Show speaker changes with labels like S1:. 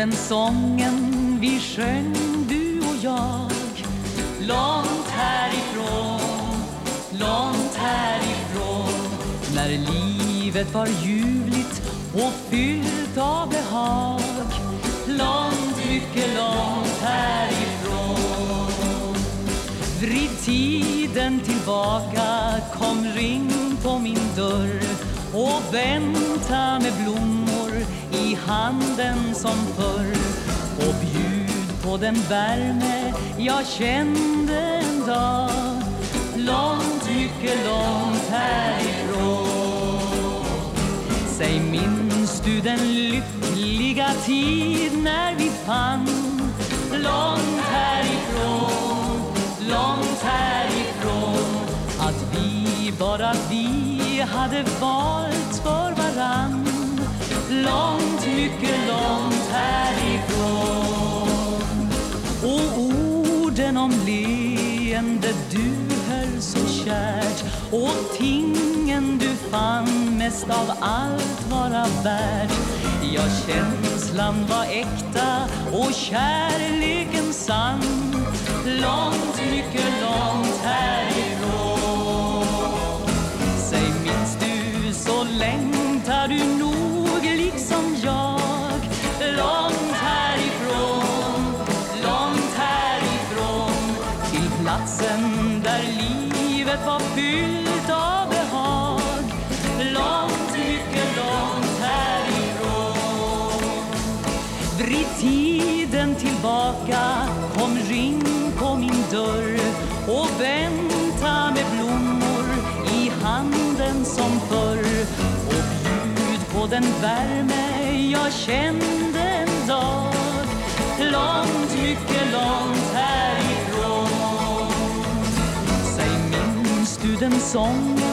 S1: den sången vi sjöng du och jag. Långt härifrån, långt härifrån. När livet var ljuvligt och fyllt av behag. Långt, mycket långt härifrån. Vrid tiden tillbaka, kom ring på min dörr och vänta med blommor i handen som förr. Och bjud på den värme jag kände en dag. Långt, mycket långt härifrån. Säg, minns du den lyckliga tid när vi fann? Långt härifrån, långt härifrån. Att vi, bara vi hade valt för varann. Genom leende du höll så kärt och tingen du fann mest av allt vara värt Ja, känslan var äkta och kärleken sann. Långt, mycket långt härifrån. Säg, minns du så längtar du nog platsen där livet var fyllt av behag. Långt, mycket långt härifrån Vrid tiden tillbaka, kom ring på min dörr och vänta med blommor i handen som förr. Och bjud på den värme jag känner härifrån Säg,